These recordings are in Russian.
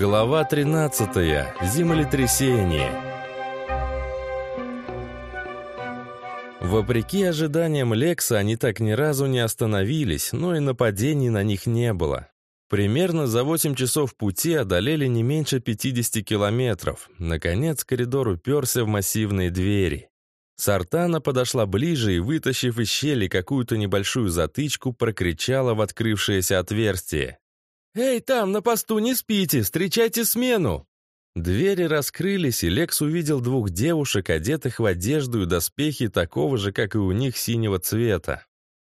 Глава 13. Землетрясение. Вопреки ожиданиям Лекса, они так ни разу не остановились, но и нападений на них не было. Примерно за 8 часов пути одолели не меньше 50 километров. Наконец коридор уперся в массивные двери. Сартана подошла ближе и, вытащив из щели какую-то небольшую затычку, прокричала в открывшееся отверстие. «Эй, там, на посту, не спите! Встречайте смену!» Двери раскрылись, и Лекс увидел двух девушек, одетых в одежду и доспехи такого же, как и у них, синего цвета.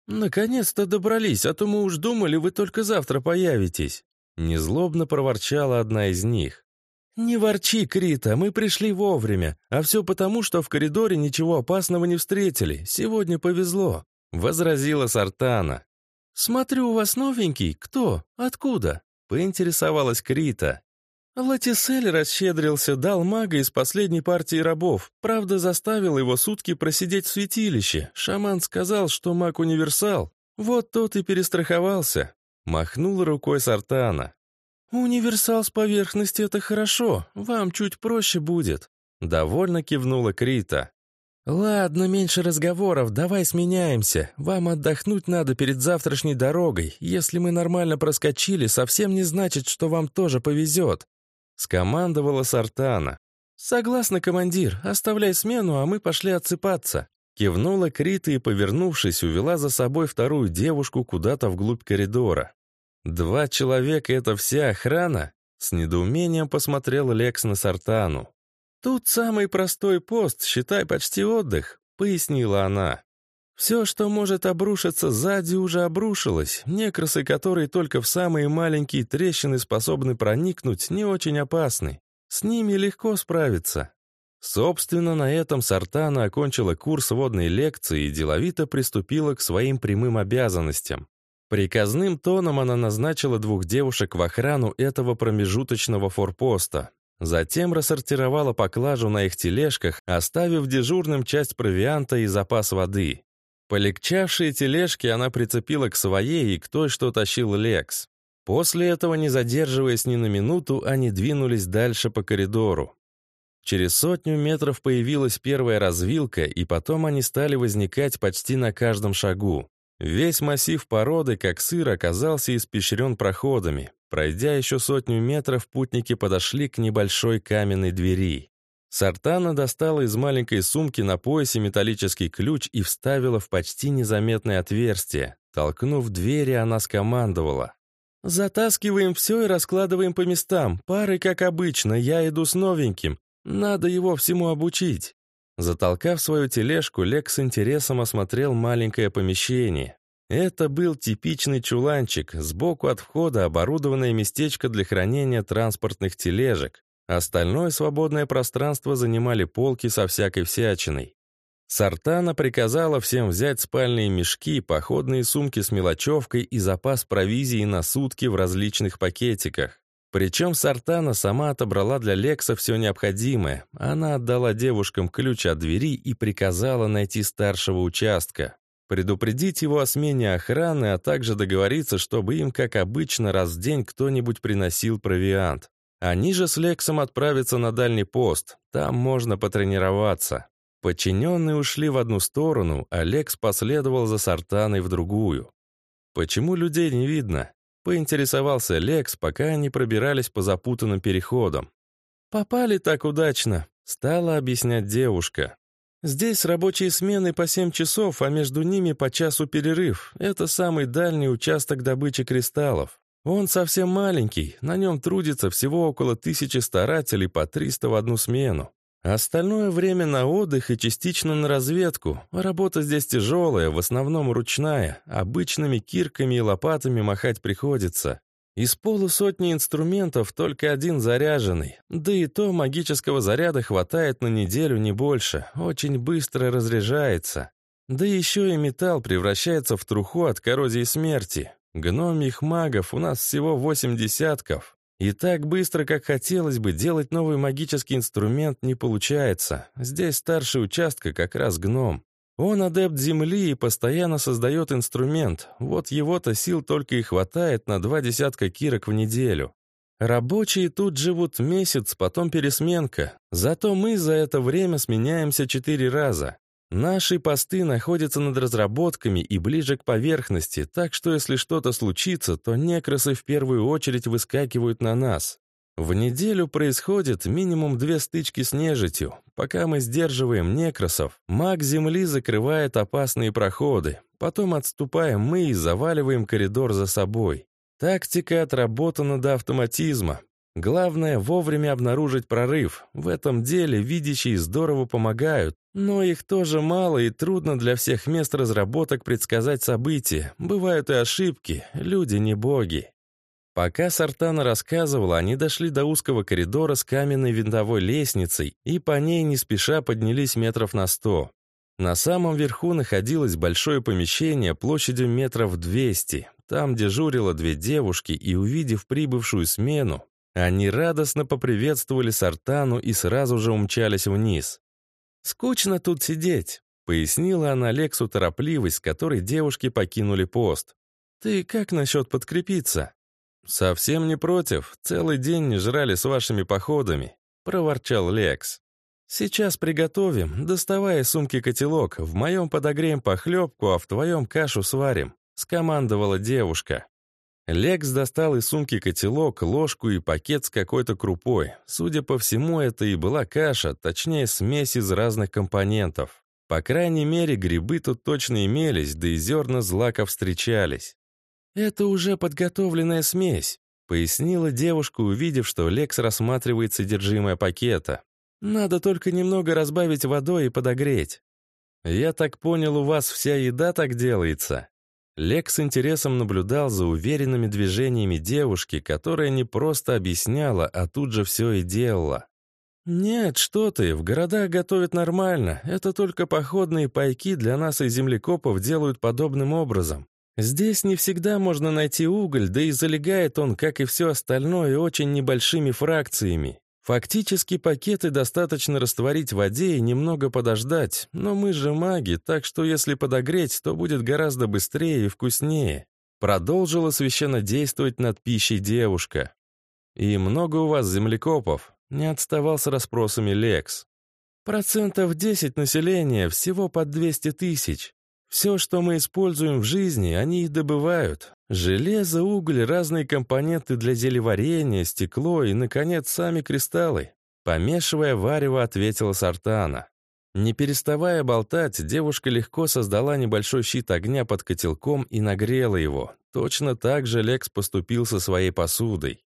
«Наконец-то добрались, а то мы уж думали, вы только завтра появитесь!» Незлобно проворчала одна из них. «Не ворчи, Крита, мы пришли вовремя, а все потому, что в коридоре ничего опасного не встретили. Сегодня повезло», — возразила Сартана. «Смотрю, у вас новенький. Кто? Откуда?» — поинтересовалась Крита. Латисель расщедрился, дал мага из последней партии рабов. Правда, заставил его сутки просидеть в святилище. Шаман сказал, что маг универсал. Вот тот и перестраховался. Махнул рукой Сартана. «Универсал с поверхности — это хорошо. Вам чуть проще будет». Довольно кивнула Крита. «Ладно, меньше разговоров, давай сменяемся. Вам отдохнуть надо перед завтрашней дорогой. Если мы нормально проскочили, совсем не значит, что вам тоже повезет», — скомандовала Сартана. «Согласна, командир, оставляй смену, а мы пошли отсыпаться». Кивнула Крита и, повернувшись, увела за собой вторую девушку куда-то вглубь коридора. «Два человека — это вся охрана?» С недоумением посмотрел Лекс на Сартану. «Тут самый простой пост, считай, почти отдых», — пояснила она. «Все, что может обрушиться сзади, уже обрушилось. Некрасы, которые только в самые маленькие трещины способны проникнуть, не очень опасны. С ними легко справиться». Собственно, на этом Сартана окончила курс водной лекции и деловито приступила к своим прямым обязанностям. Приказным тоном она назначила двух девушек в охрану этого промежуточного форпоста. Затем рассортировала поклажу на их тележках, оставив дежурным часть провианта и запас воды. Полегчавшие тележки она прицепила к своей и к той, что тащил Лекс. После этого, не задерживаясь ни на минуту, они двинулись дальше по коридору. Через сотню метров появилась первая развилка, и потом они стали возникать почти на каждом шагу. Весь массив породы, как сыр, оказался испещрен проходами. Пройдя еще сотню метров, путники подошли к небольшой каменной двери. Сартана достала из маленькой сумки на поясе металлический ключ и вставила в почти незаметное отверстие. Толкнув двери, она скомандовала. «Затаскиваем все и раскладываем по местам. Пары, как обычно, я иду с новеньким. Надо его всему обучить». Затолкав свою тележку, Лек с интересом осмотрел маленькое помещение. Это был типичный чуланчик, сбоку от входа оборудованное местечко для хранения транспортных тележек. Остальное свободное пространство занимали полки со всякой всячиной. Сартана приказала всем взять спальные мешки, походные сумки с мелочевкой и запас провизии на сутки в различных пакетиках. Причем Сартана сама отобрала для Лекса все необходимое. Она отдала девушкам ключ от двери и приказала найти старшего участка. Предупредить его о смене охраны, а также договориться, чтобы им, как обычно, раз в день кто-нибудь приносил провиант. Они же с Лексом отправятся на дальний пост. Там можно потренироваться. Подчиненные ушли в одну сторону, а Лекс последовал за Сартаной в другую. Почему людей не видно? Поинтересовался Лекс, пока они пробирались по запутанным переходам. «Попали так удачно», — стала объяснять девушка. «Здесь рабочие смены по семь часов, а между ними по часу перерыв. Это самый дальний участок добычи кристаллов. Он совсем маленький, на нем трудится всего около тысячи старателей по 300 в одну смену. Остальное время на отдых и частично на разведку. Работа здесь тяжелая, в основном ручная. Обычными кирками и лопатами махать приходится. Из полусотни инструментов только один заряженный. Да и то магического заряда хватает на неделю, не больше. Очень быстро разряжается. Да еще и металл превращается в труху от коррозии смерти. Гномих магов у нас всего восемь десятков. И так быстро, как хотелось бы, делать новый магический инструмент не получается. Здесь старший участка как раз гном. Он адепт Земли и постоянно создает инструмент. Вот его-то сил только и хватает на два десятка кирок в неделю. Рабочие тут живут месяц, потом пересменка. Зато мы за это время сменяемся четыре раза. Наши посты находятся над разработками и ближе к поверхности, так что если что-то случится, то некросы в первую очередь выскакивают на нас. В неделю происходит минимум две стычки с нежитью. Пока мы сдерживаем некросов, маг Земли закрывает опасные проходы. Потом отступаем мы и заваливаем коридор за собой. Тактика отработана до автоматизма. Главное вовремя обнаружить прорыв. В этом деле видящие здорово помогают, но их тоже мало и трудно для всех мест разработок предсказать события. Бывают и ошибки, люди не боги. Пока Сартана рассказывала, они дошли до узкого коридора с каменной винтовой лестницей и по ней не спеша поднялись метров на сто. На самом верху находилось большое помещение площадью метров 200. Там дежурило две девушки, и, увидев прибывшую смену, они радостно поприветствовали Сартану и сразу же умчались вниз. «Скучно тут сидеть», — пояснила она Лексу торопливость, с которой девушки покинули пост. «Ты как насчет подкрепиться?» «Совсем не против. Целый день не жрали с вашими походами», — проворчал Лекс. «Сейчас приготовим. Доставай из сумки котелок. В моем подогреем похлебку, а в твоем кашу сварим. — скомандовала девушка. Лекс достал из сумки котелок, ложку и пакет с какой-то крупой. Судя по всему, это и была каша, точнее, смесь из разных компонентов. По крайней мере, грибы тут точно имелись, да и зерна злаков встречались. «Это уже подготовленная смесь», — пояснила девушка, увидев, что Лекс рассматривает содержимое пакета. «Надо только немного разбавить водой и подогреть». «Я так понял, у вас вся еда так делается?» Лек с интересом наблюдал за уверенными движениями девушки, которая не просто объясняла, а тут же все и делала. «Нет, что ты, в городах готовят нормально. Это только походные пайки для нас и землекопов делают подобным образом. Здесь не всегда можно найти уголь, да и залегает он, как и все остальное, очень небольшими фракциями. Фактически пакеты достаточно растворить в воде и немного подождать, но мы же маги, так что если подогреть, то будет гораздо быстрее и вкуснее. Продолжила священно действовать над пищей девушка. «И много у вас землекопов?» Не отставал с расспросами Лекс. «Процентов 10 населения, всего под 200 тысяч. Все, что мы используем в жизни, они и добывают. Железо, уголь, разные компоненты для зелеварения, стекло и, наконец, сами кристаллы. Помешивая варево, ответила Сартана. Не переставая болтать, девушка легко создала небольшой щит огня под котелком и нагрела его. Точно так же Лекс поступил со своей посудой.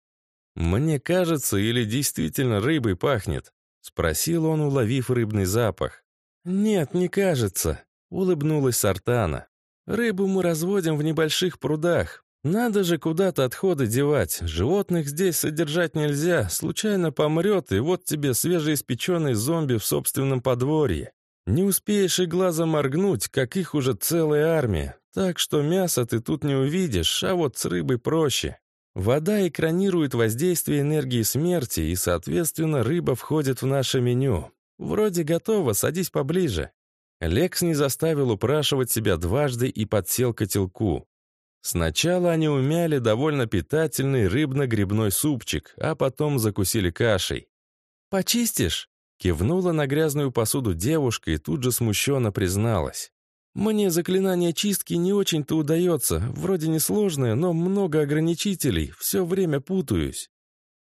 «Мне кажется, или действительно рыбой пахнет?» — спросил он, уловив рыбный запах. «Нет, не кажется», Улыбнулась Сартана. «Рыбу мы разводим в небольших прудах. Надо же куда-то отходы девать. Животных здесь содержать нельзя. Случайно помрет, и вот тебе свежеиспеченный зомби в собственном подворье. Не успеешь и глазом моргнуть, как их уже целая армия. Так что мясо ты тут не увидишь, а вот с рыбой проще. Вода экранирует воздействие энергии смерти, и, соответственно, рыба входит в наше меню. Вроде готово, садись поближе. Лекс не заставил упрашивать себя дважды и подсел к котелку. Сначала они умяли довольно питательный рыбно-грибной супчик, а потом закусили кашей. «Почистишь?» — кивнула на грязную посуду девушка и тут же смущенно призналась. «Мне заклинание чистки не очень-то удается, вроде несложное, но много ограничителей, все время путаюсь».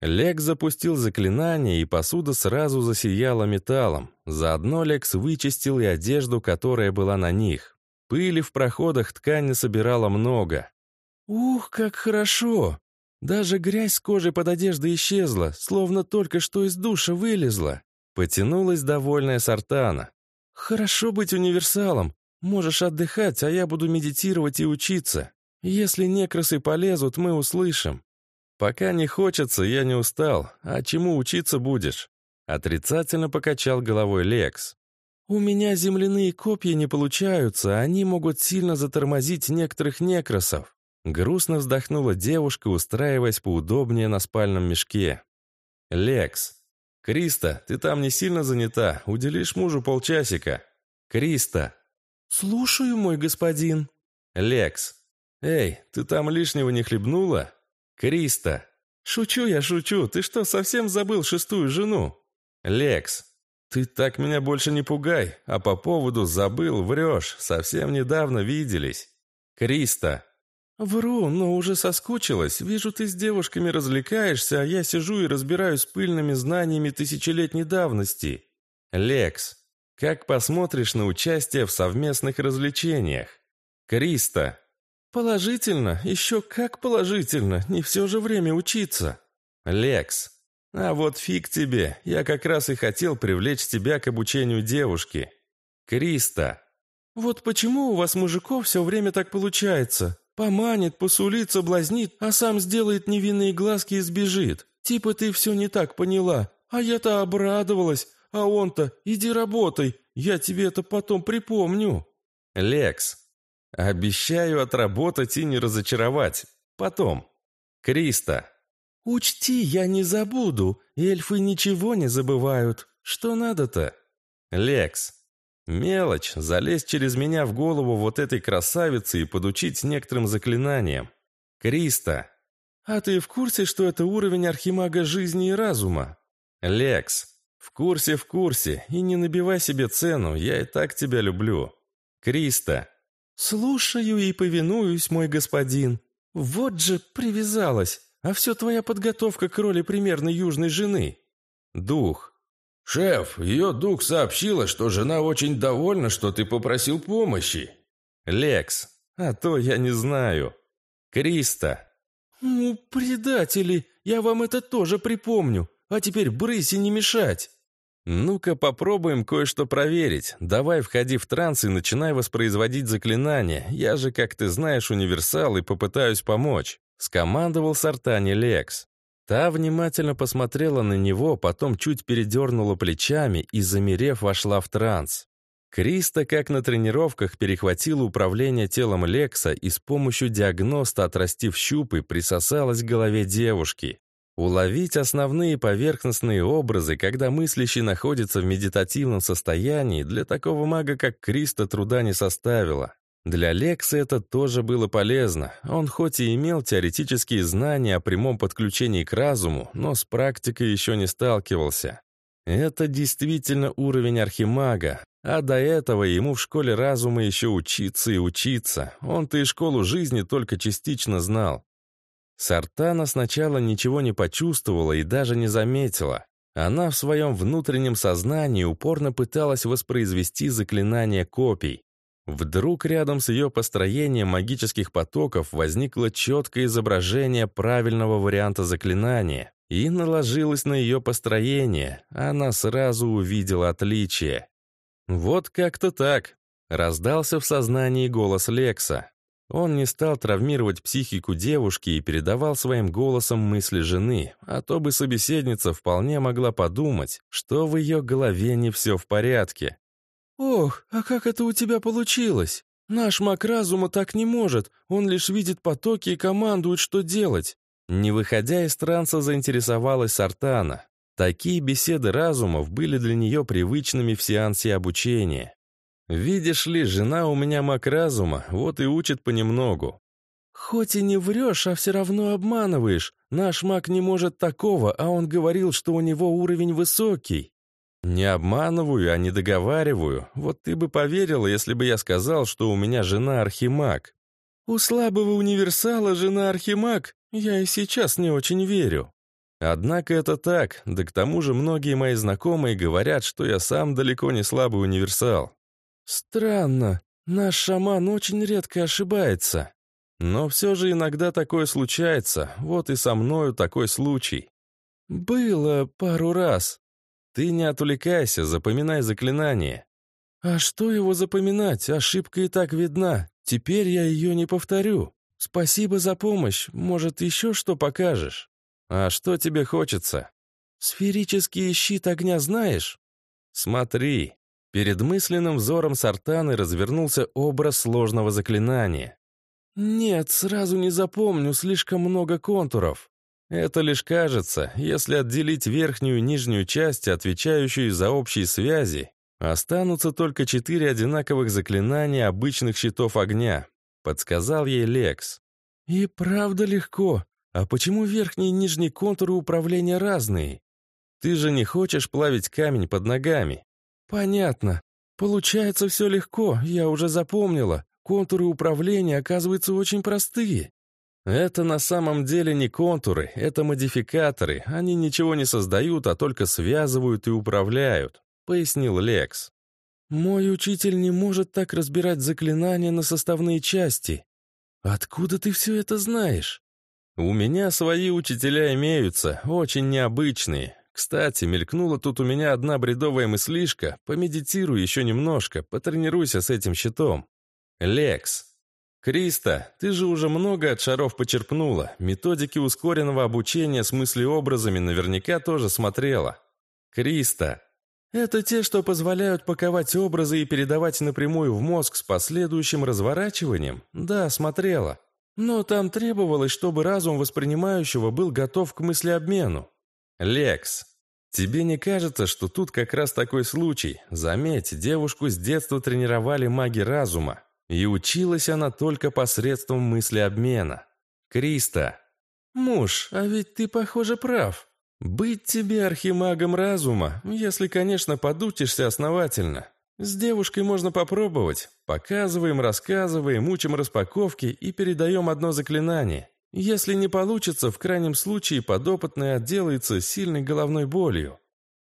Лекс запустил заклинание, и посуда сразу засияла металлом. Заодно Лекс вычистил и одежду, которая была на них. Пыли в проходах ткани собирала много. «Ух, как хорошо! Даже грязь с кожи под одеждой исчезла, словно только что из душа вылезла!» Потянулась довольная Сартана. «Хорошо быть универсалом. Можешь отдыхать, а я буду медитировать и учиться. Если некросы полезут, мы услышим. «Пока не хочется, я не устал. А чему учиться будешь?» Отрицательно покачал головой Лекс. «У меня земляные копья не получаются, они могут сильно затормозить некоторых некросов». Грустно вздохнула девушка, устраиваясь поудобнее на спальном мешке. «Лекс. Криста, ты там не сильно занята, уделишь мужу полчасика». «Криста». «Слушаю, мой господин». «Лекс. Эй, ты там лишнего не хлебнула?» «Криста!» «Шучу я, шучу. Ты что, совсем забыл шестую жену?» «Лекс, ты так меня больше не пугай. А по поводу «забыл» врешь. Совсем недавно виделись. Криста». «Вру, но уже соскучилась. Вижу, ты с девушками развлекаешься, а я сижу и разбираюсь пыльными знаниями тысячелетней давности». «Лекс, как посмотришь на участие в совместных развлечениях?» «Криста». «Положительно, еще как положительно, не все же время учиться». «Лекс, а вот фиг тебе, я как раз и хотел привлечь тебя к обучению девушки». «Криста». «Вот почему у вас, мужиков, все время так получается? Поманит, посулит, соблазнит, а сам сделает невинные глазки и сбежит. Типа ты все не так поняла, а я-то обрадовалась, а он-то иди работай, я тебе это потом припомню». «Лекс, Обещаю отработать и не разочаровать. Потом. Криста. Учти, я не забуду. Эльфы ничего не забывают. Что надо-то? Лекс. Мелочь, залезть через меня в голову вот этой красавицы и подучить некоторым заклинаниям. Криста. А ты в курсе, что это уровень архимага жизни и разума? Лекс. В курсе, в курсе. И не набивай себе цену, я и так тебя люблю. Криста. «Слушаю и повинуюсь, мой господин. Вот же привязалась, а все твоя подготовка к роли примерной южной жены». «Дух». «Шеф, ее дух сообщила, что жена очень довольна, что ты попросил помощи». «Лекс, а то я не знаю». «Криста». «Ну, предатели, я вам это тоже припомню. А теперь брысь и не мешать». «Ну-ка попробуем кое-что проверить. Давай входи в транс и начинай воспроизводить заклинания. Я же, как ты знаешь, универсал и попытаюсь помочь», — скомандовал Сартани Лекс. Та внимательно посмотрела на него, потом чуть передернула плечами и, замерев, вошла в транс. Криста, как на тренировках, перехватила управление телом Лекса и с помощью диагноста, отрастив щупы, присосалась к голове девушки. Уловить основные поверхностные образы, когда мыслящий находится в медитативном состоянии, для такого мага, как Криста, труда не составило. Для Лекса это тоже было полезно. Он хоть и имел теоретические знания о прямом подключении к разуму, но с практикой еще не сталкивался. Это действительно уровень архимага, а до этого ему в школе разума еще учиться и учиться. Он-то и школу жизни только частично знал. Сартана сначала ничего не почувствовала и даже не заметила. Она в своем внутреннем сознании упорно пыталась воспроизвести заклинание копий. Вдруг рядом с ее построением магических потоков возникло четкое изображение правильного варианта заклинания и наложилось на ее построение. Она сразу увидела отличие. «Вот как-то так», — раздался в сознании голос Лекса. Он не стал травмировать психику девушки и передавал своим голосом мысли жены, а то бы собеседница вполне могла подумать, что в ее голове не все в порядке. «Ох, а как это у тебя получилось? Наш маг разума так не может, он лишь видит потоки и командует, что делать». Не выходя из транса, заинтересовалась Сартана. Такие беседы разумов были для нее привычными в сеансе обучения. Видишь ли, жена у меня маг разума, вот и учит понемногу. Хоть и не врешь, а все равно обманываешь. Наш маг не может такого, а он говорил, что у него уровень высокий. Не обманываю, а не договариваю. Вот ты бы поверила, если бы я сказал, что у меня жена архимаг. У слабого универсала жена архимаг? Я и сейчас не очень верю. Однако это так, да к тому же многие мои знакомые говорят, что я сам далеко не слабый универсал. «Странно. Наш шаман очень редко ошибается. Но все же иногда такое случается. Вот и со мною такой случай». «Было пару раз». «Ты не отвлекайся, запоминай заклинание». «А что его запоминать? Ошибка и так видна. Теперь я ее не повторю. Спасибо за помощь. Может, еще что покажешь?» «А что тебе хочется?» «Сферический щит огня знаешь?» «Смотри». Перед мысленным взором Сартаны развернулся образ сложного заклинания. «Нет, сразу не запомню, слишком много контуров». Это лишь кажется, если отделить верхнюю и нижнюю части, отвечающие за общие связи, останутся только четыре одинаковых заклинания обычных щитов огня, подсказал ей Лекс. «И правда легко. А почему верхний и нижний контуры управления разные? Ты же не хочешь плавить камень под ногами. Понятно. Получается все легко, я уже запомнила. Контуры управления, оказываются, очень простые. Это на самом деле не контуры, это модификаторы. Они ничего не создают, а только связывают и управляют, пояснил Лекс. Мой учитель не может так разбирать заклинания на составные части. Откуда ты все это знаешь? У меня свои учителя имеются, очень необычные. Кстати, мелькнула тут у меня одна бредовая мыслишка. Помедитируй еще немножко, потренируйся с этим щитом. Лекс. Криста, ты же уже много от шаров почерпнула. Методики ускоренного обучения с мыслеобразами наверняка тоже смотрела. Криста. Это те, что позволяют паковать образы и передавать напрямую в мозг с последующим разворачиванием? Да, смотрела. Но там требовалось, чтобы разум воспринимающего был готов к мыслеобмену. Лекс, тебе не кажется, что тут как раз такой случай? Заметь, девушку с детства тренировали маги разума. И училась она только посредством мыслеобмена. Криста. Муж, а ведь ты, похоже, прав. Быть тебе архимагом разума, если, конечно, подутишься основательно. С девушкой можно попробовать. Показываем, рассказываем, учим распаковки и передаем одно заклинание. Если не получится, в крайнем случае подопытный отделается сильной головной болью.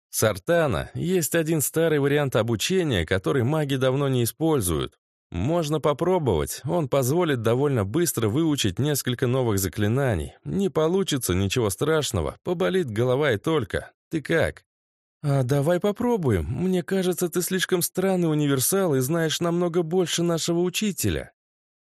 Сартана есть один старый вариант обучения, который маги давно не используют. Можно попробовать, он позволит довольно быстро выучить несколько новых заклинаний. Не получится, ничего страшного, поболит голова и только. Ты как? «А давай попробуем. Мне кажется, ты слишком странный универсал и знаешь намного больше нашего учителя».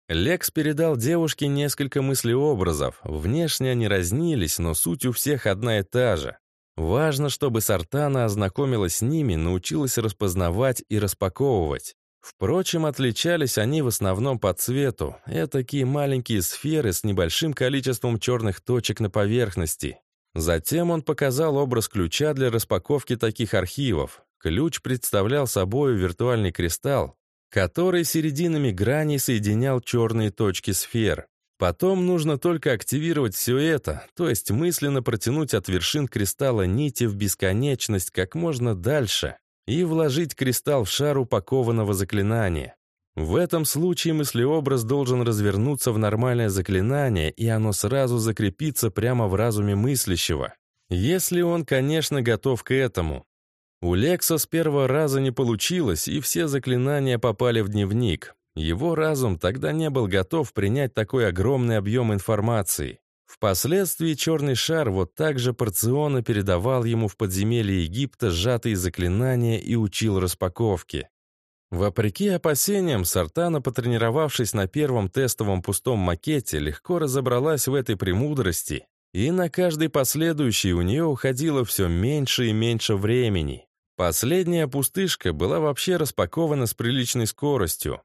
Лекс передал девушке несколько мыслеобразов. Внешне они разнились, но суть у всех одна и та же. Важно, чтобы Сартана ознакомилась с ними, научилась распознавать и распаковывать. Впрочем, отличались они в основном по цвету. Такие маленькие сферы с небольшим количеством черных точек на поверхности. Затем он показал образ ключа для распаковки таких архивов. Ключ представлял собой виртуальный кристалл, который серединами граней соединял черные точки сфер. Потом нужно только активировать все это, то есть мысленно протянуть от вершин кристалла нити в бесконечность как можно дальше и вложить кристалл в шар упакованного заклинания. В этом случае мыслеобраз должен развернуться в нормальное заклинание, и оно сразу закрепится прямо в разуме мыслящего. Если он, конечно, готов к этому. У Лекса с первого раза не получилось, и все заклинания попали в дневник. Его разум тогда не был готов принять такой огромный объем информации. Впоследствии черный шар вот так же порционно передавал ему в подземелье Египта сжатые заклинания и учил распаковке. Вопреки опасениям, Сартана, потренировавшись на первом тестовом пустом макете, легко разобралась в этой премудрости, и на каждый последующий у нее уходило все меньше и меньше времени. Последняя пустышка была вообще распакована с приличной скоростью.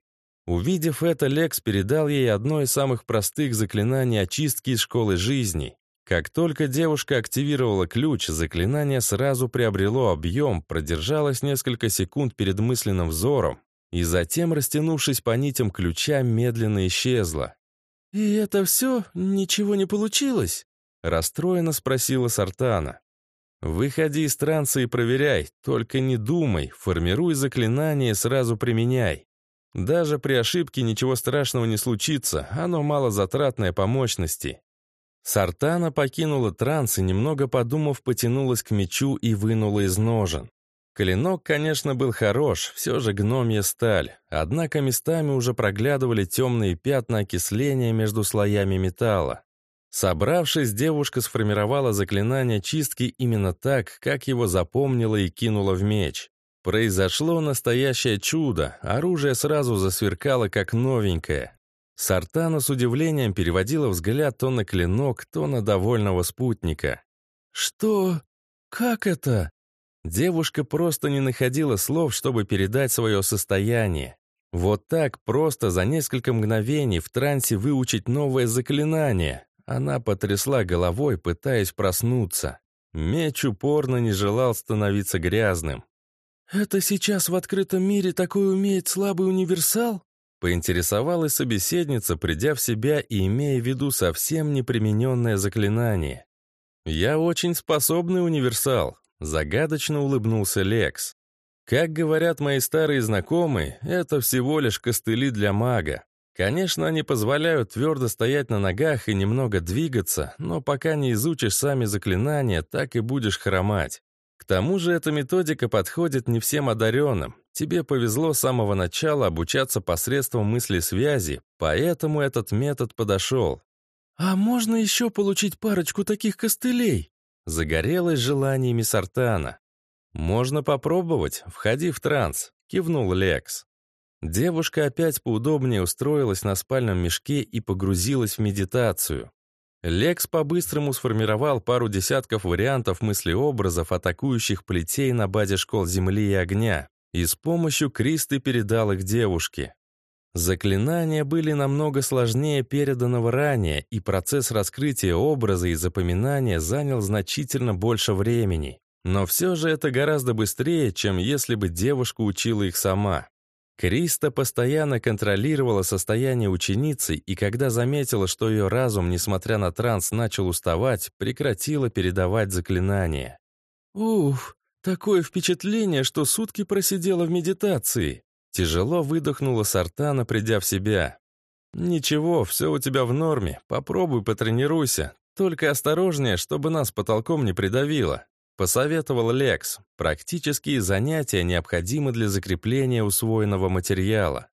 Увидев это, Лекс передал ей одно из самых простых заклинаний очистки из школы жизни. Как только девушка активировала ключ, заклинание сразу приобрело объем, продержалось несколько секунд перед мысленным взором, и затем, растянувшись по нитям ключа, медленно исчезло. «И это все? Ничего не получилось?» — расстроенно спросила Сартана. «Выходи из транса и проверяй, только не думай, формируй заклинание сразу применяй. Даже при ошибке ничего страшного не случится, оно малозатратное по мощности. Сартана покинула транс и, немного подумав, потянулась к мечу и вынула из ножен. Клинок, конечно, был хорош, все же гномья сталь, однако местами уже проглядывали темные пятна окисления между слоями металла. Собравшись, девушка сформировала заклинание чистки именно так, как его запомнила и кинула в меч. Произошло настоящее чудо, оружие сразу засверкало, как новенькое. Сартана с удивлением переводила взгляд то на клинок, то на довольного спутника. «Что? Как это?» Девушка просто не находила слов, чтобы передать свое состояние. Вот так просто за несколько мгновений в трансе выучить новое заклинание. Она потрясла головой, пытаясь проснуться. Меч упорно не желал становиться грязным. «Это сейчас в открытом мире такой умеет слабый универсал?» Поинтересовалась собеседница, придя в себя и имея в виду совсем непримененное заклинание. «Я очень способный универсал», — загадочно улыбнулся Лекс. «Как говорят мои старые знакомые, это всего лишь костыли для мага. Конечно, они позволяют твердо стоять на ногах и немного двигаться, но пока не изучишь сами заклинания, так и будешь хромать. К тому же эта методика подходит не всем одаренным. Тебе повезло с самого начала обучаться посредством мысли связи, поэтому этот метод подошел. «А можно еще получить парочку таких костылей?» Загорелось желаниями Сартана. «Можно попробовать, входи в транс», — кивнул Лекс. Девушка опять поудобнее устроилась на спальном мешке и погрузилась в медитацию. Лекс по-быстрому сформировал пару десятков вариантов мыслеобразов атакующих плетей на базе школ Земли и Огня и с помощью Кристы передал их девушке. Заклинания были намного сложнее переданного ранее, и процесс раскрытия образа и запоминания занял значительно больше времени. Но все же это гораздо быстрее, чем если бы девушка учила их сама. Криста постоянно контролировала состояние ученицы, и когда заметила, что ее разум, несмотря на транс, начал уставать, прекратила передавать заклинания. «Уф, такое впечатление, что сутки просидела в медитации!» Тяжело выдохнула Сартана, придя в себя. «Ничего, все у тебя в норме, попробуй потренируйся, только осторожнее, чтобы нас потолком не придавило. Посоветовал Лекс. Практические занятия необходимы для закрепления усвоенного материала.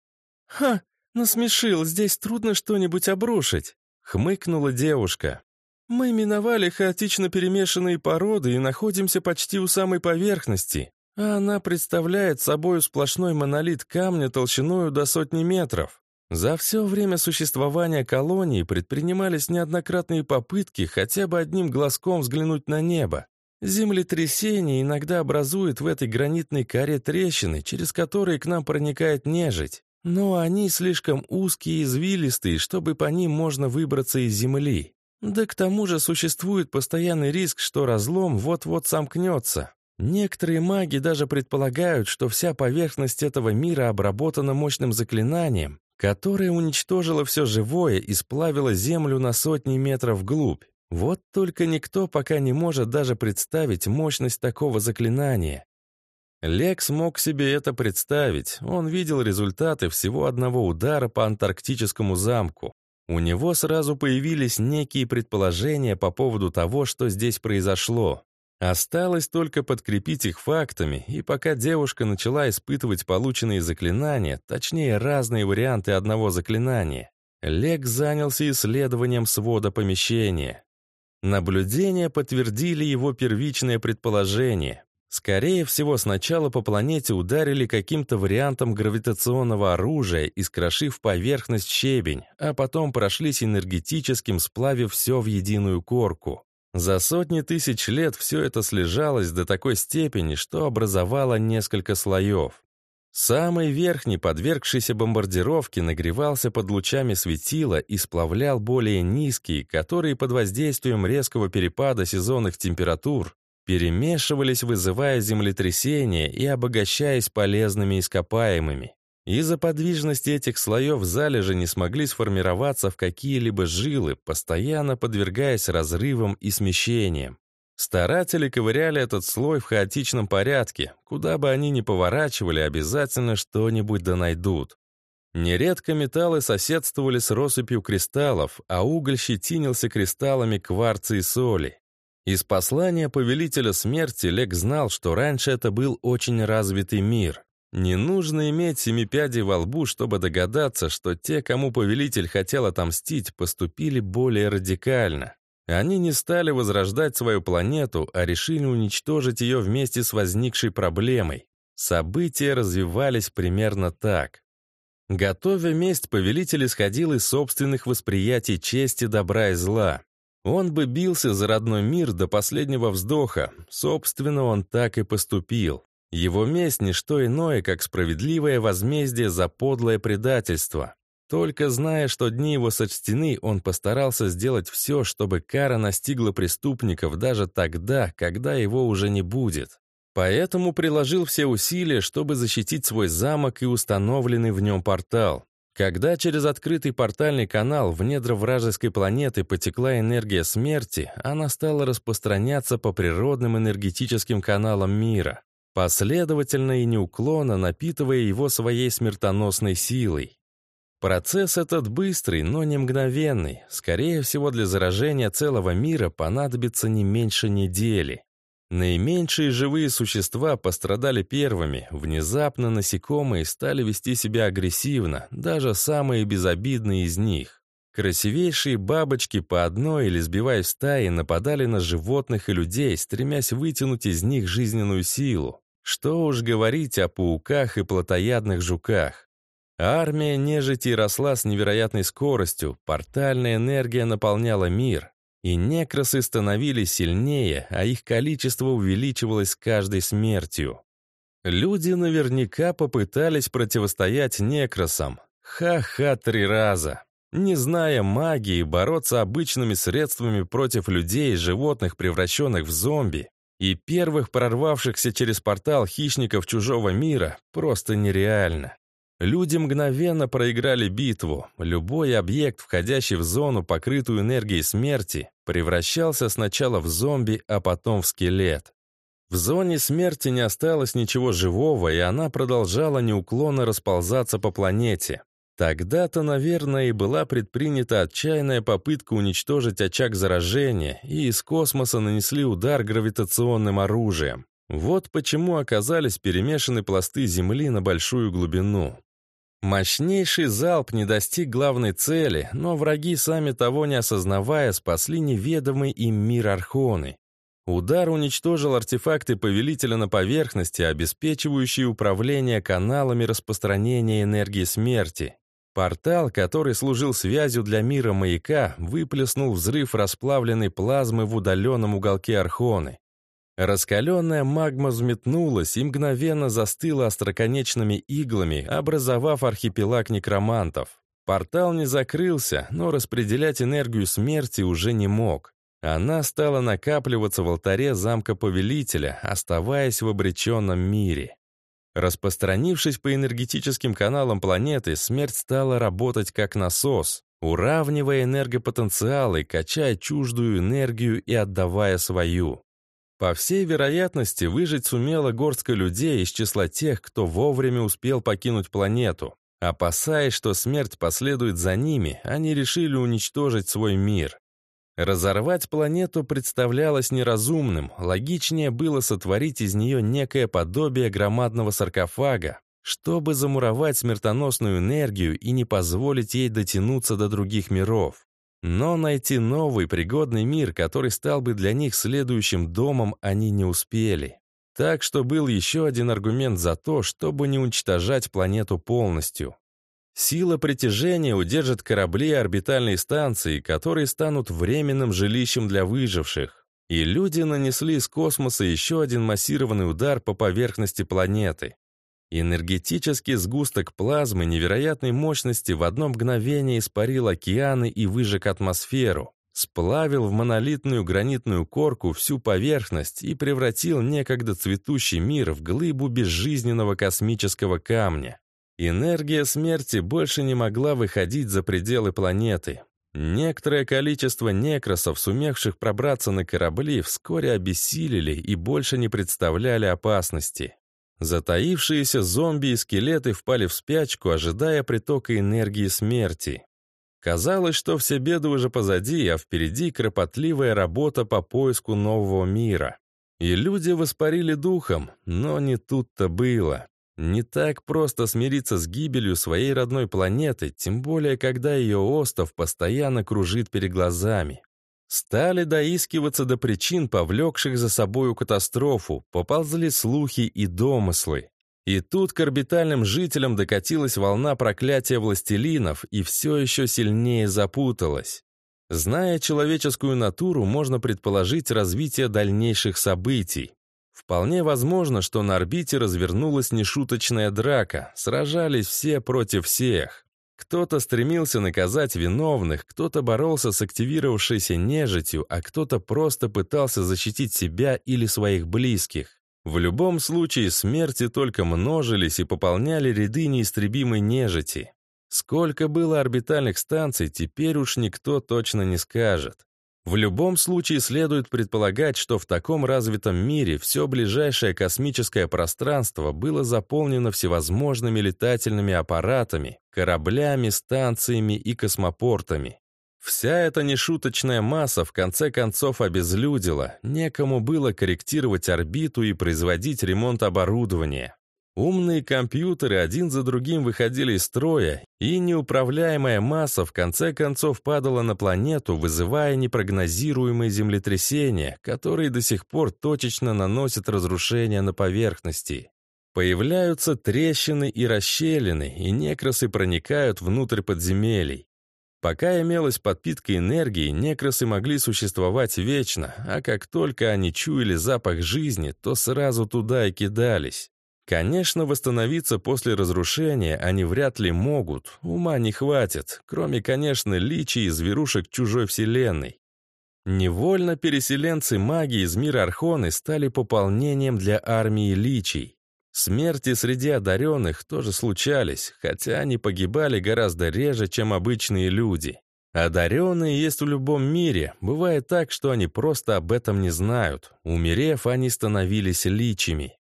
«Ха, насмешил, здесь трудно что-нибудь обрушить», — хмыкнула девушка. «Мы миновали хаотично перемешанные породы и находимся почти у самой поверхности, а она представляет собой сплошной монолит камня толщиной до сотни метров. За все время существования колонии предпринимались неоднократные попытки хотя бы одним глазком взглянуть на небо, Землетрясение иногда образует в этой гранитной коре трещины, через которые к нам проникает нежить. Но они слишком узкие и извилистые, чтобы по ним можно выбраться из земли. Да к тому же существует постоянный риск, что разлом вот-вот сомкнется. Некоторые маги даже предполагают, что вся поверхность этого мира обработана мощным заклинанием, которое уничтожило все живое и сплавило землю на сотни метров вглубь. Вот только никто пока не может даже представить мощность такого заклинания. Лекс мог себе это представить. Он видел результаты всего одного удара по антарктическому замку. У него сразу появились некие предположения по поводу того, что здесь произошло. Осталось только подкрепить их фактами, и пока девушка начала испытывать полученные заклинания, точнее разные варианты одного заклинания, Лекс занялся исследованием свода помещения. Наблюдения подтвердили его первичное предположение. Скорее всего, сначала по планете ударили каким-то вариантом гравитационного оружия, искрошив поверхность щебень, а потом прошлись энергетическим, сплавив все в единую корку. За сотни тысяч лет все это слежалось до такой степени, что образовало несколько слоев. Самый верхний, подвергшийся бомбардировке, нагревался под лучами светила и сплавлял более низкие, которые под воздействием резкого перепада сезонных температур перемешивались, вызывая землетрясения и обогащаясь полезными ископаемыми. Из-за подвижности этих слоев залежи не смогли сформироваться в какие-либо жилы, постоянно подвергаясь разрывам и смещениям. Старатели ковыряли этот слой в хаотичном порядке. Куда бы они ни поворачивали, обязательно что-нибудь да найдут. Нередко металлы соседствовали с россыпью кристаллов, а уголь щетинился кристаллами кварца и соли. Из послания Повелителя Смерти Лек знал, что раньше это был очень развитый мир. Не нужно иметь семи пядей во лбу, чтобы догадаться, что те, кому Повелитель хотел отомстить, поступили более радикально. Они не стали возрождать свою планету, а решили уничтожить ее вместе с возникшей проблемой. События развивались примерно так. Готовя месть, повелитель исходил из собственных восприятий чести, добра и зла. Он бы бился за родной мир до последнего вздоха. Собственно, он так и поступил. Его месть — не что иное, как справедливое возмездие за подлое предательство. Только зная, что дни его сочтены, он постарался сделать все, чтобы кара настигла преступников даже тогда, когда его уже не будет. Поэтому приложил все усилия, чтобы защитить свой замок и установленный в нем портал. Когда через открытый портальный канал в недра вражеской планеты потекла энергия смерти, она стала распространяться по природным энергетическим каналам мира, последовательно и неуклонно напитывая его своей смертоносной силой. Процесс этот быстрый, но не мгновенный. Скорее всего, для заражения целого мира понадобится не меньше недели. Наименьшие живые существа пострадали первыми. Внезапно насекомые стали вести себя агрессивно, даже самые безобидные из них. Красивейшие бабочки по одной или сбиваясь стаи нападали на животных и людей, стремясь вытянуть из них жизненную силу. Что уж говорить о пауках и плотоядных жуках. Армия нежити росла с невероятной скоростью, портальная энергия наполняла мир, и некросы становились сильнее, а их количество увеличивалось с каждой смертью. Люди наверняка попытались противостоять некросам. Ха-ха три раза. Не зная магии, бороться обычными средствами против людей и животных, превращенных в зомби, и первых прорвавшихся через портал хищников чужого мира, просто нереально. Люди мгновенно проиграли битву. Любой объект, входящий в зону, покрытую энергией смерти, превращался сначала в зомби, а потом в скелет. В зоне смерти не осталось ничего живого, и она продолжала неуклонно расползаться по планете. Тогда-то, наверное, и была предпринята отчаянная попытка уничтожить очаг заражения, и из космоса нанесли удар гравитационным оружием. Вот почему оказались перемешаны пласты Земли на большую глубину. Мощнейший залп не достиг главной цели, но враги, сами того не осознавая, спасли неведомый им мир Архоны. Удар уничтожил артефакты Повелителя на поверхности, обеспечивающие управление каналами распространения энергии смерти. Портал, который служил связью для мира маяка, выплеснул взрыв расплавленной плазмы в удаленном уголке Архоны. Раскаленная магма взметнулась и мгновенно застыла остроконечными иглами, образовав архипелаг некромантов. Портал не закрылся, но распределять энергию смерти уже не мог. Она стала накапливаться в алтаре замка Повелителя, оставаясь в обреченном мире. Распространившись по энергетическим каналам планеты, смерть стала работать как насос, уравнивая энергопотенциалы, качая чуждую энергию и отдавая свою. По всей вероятности, выжить сумела горстка людей из числа тех, кто вовремя успел покинуть планету. Опасаясь, что смерть последует за ними, они решили уничтожить свой мир. Разорвать планету представлялось неразумным, логичнее было сотворить из нее некое подобие громадного саркофага, чтобы замуровать смертоносную энергию и не позволить ей дотянуться до других миров. Но найти новый пригодный мир, который стал бы для них следующим домом, они не успели. Так что был еще один аргумент за то, чтобы не уничтожать планету полностью. Сила притяжения удержит корабли и орбитальные станции, которые станут временным жилищем для выживших. И люди нанесли из космоса еще один массированный удар по поверхности планеты. Энергетический сгусток плазмы невероятной мощности в одно мгновение испарил океаны и выжег атмосферу, сплавил в монолитную гранитную корку всю поверхность и превратил некогда цветущий мир в глыбу безжизненного космического камня. Энергия смерти больше не могла выходить за пределы планеты. Некоторое количество некросов, сумевших пробраться на корабли, вскоре обессилели и больше не представляли опасности. Затаившиеся зомби и скелеты впали в спячку, ожидая притока энергии смерти. Казалось, что все беды уже позади, а впереди кропотливая работа по поиску нового мира. И люди воспарили духом, но не тут-то было. Не так просто смириться с гибелью своей родной планеты, тем более, когда ее остров постоянно кружит перед глазами. Стали доискиваться до причин, повлекших за собою катастрофу, поползли слухи и домыслы. И тут к орбитальным жителям докатилась волна проклятия властелинов и все еще сильнее запуталась. Зная человеческую натуру, можно предположить развитие дальнейших событий. Вполне возможно, что на орбите развернулась нешуточная драка, сражались все против всех. Кто-то стремился наказать виновных, кто-то боролся с активировавшейся нежитью, а кто-то просто пытался защитить себя или своих близких. В любом случае смерти только множились и пополняли ряды неистребимой нежити. Сколько было орбитальных станций, теперь уж никто точно не скажет. В любом случае следует предполагать, что в таком развитом мире все ближайшее космическое пространство было заполнено всевозможными летательными аппаратами, кораблями, станциями и космопортами. Вся эта нешуточная масса в конце концов обезлюдила, некому было корректировать орбиту и производить ремонт оборудования. Умные компьютеры один за другим выходили из строя, и неуправляемая масса в конце концов падала на планету, вызывая непрогнозируемые землетрясения, которые до сих пор точечно наносят разрушения на поверхности. Появляются трещины и расщелины, и некросы проникают внутрь подземелий. Пока имелась подпитка энергии, некросы могли существовать вечно, а как только они чуяли запах жизни, то сразу туда и кидались. Конечно, восстановиться после разрушения они вряд ли могут, ума не хватит, кроме, конечно, личий и зверушек чужой вселенной. Невольно переселенцы магии из мира Архоны стали пополнением для армии личий. Смерти среди одаренных тоже случались, хотя они погибали гораздо реже, чем обычные люди. Одаренные есть в любом мире. Бывает так, что они просто об этом не знают. Умерев, они становились личами.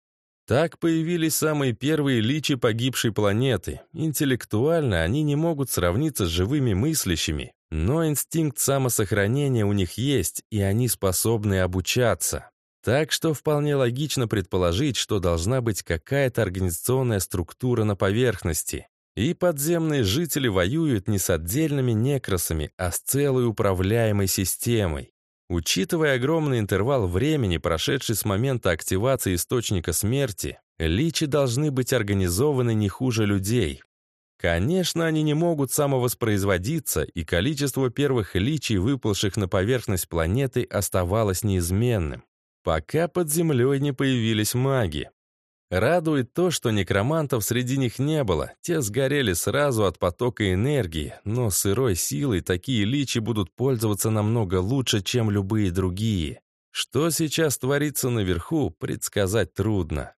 Так появились самые первые личи погибшей планеты. Интеллектуально они не могут сравниться с живыми мыслящими, но инстинкт самосохранения у них есть, и они способны обучаться. Так что вполне логично предположить, что должна быть какая-то организационная структура на поверхности. И подземные жители воюют не с отдельными некросами, а с целой управляемой системой. Учитывая огромный интервал времени, прошедший с момента активации источника смерти, личи должны быть организованы не хуже людей. Конечно, они не могут самовоспроизводиться, и количество первых личий, выплывших на поверхность планеты, оставалось неизменным, пока под землей не появились маги. Радует то, что некромантов среди них не было, те сгорели сразу от потока энергии, но сырой силой такие личи будут пользоваться намного лучше, чем любые другие. Что сейчас творится наверху, предсказать трудно.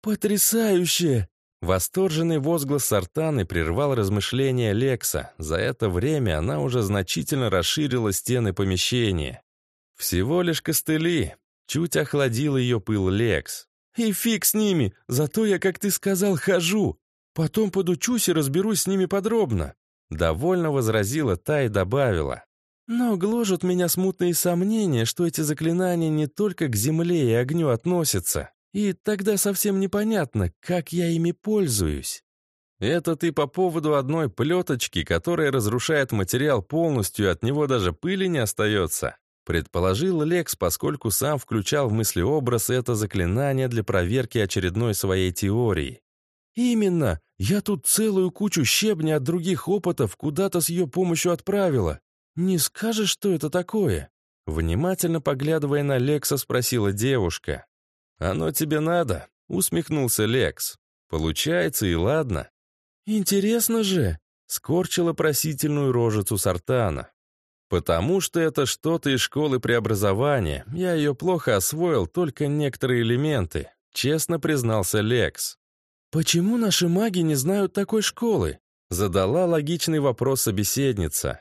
«Потрясающе!» Восторженный возглас Сартаны прервал размышления Лекса. За это время она уже значительно расширила стены помещения. Всего лишь костыли. Чуть охладил ее пыл Лекс. «И фиг с ними, зато я, как ты сказал, хожу. Потом подучусь и разберусь с ними подробно». Довольно возразила та и добавила. «Но гложут меня смутные сомнения, что эти заклинания не только к земле и огню относятся. И тогда совсем непонятно, как я ими пользуюсь». «Это ты по поводу одной плеточки, которая разрушает материал полностью, от него даже пыли не остается?» Предположил Лекс, поскольку сам включал в мыслеобраз это заклинание для проверки очередной своей теории. «Именно! Я тут целую кучу щебня от других опытов куда-то с ее помощью отправила. Не скажешь, что это такое?» Внимательно поглядывая на Лекса, спросила девушка. «Оно тебе надо?» — усмехнулся Лекс. «Получается, и ладно». «Интересно же!» — скорчила просительную рожицу Сартана. «Потому что это что-то из школы преобразования. Я ее плохо освоил, только некоторые элементы», — честно признался Лекс. «Почему наши маги не знают такой школы?» — задала логичный вопрос собеседница.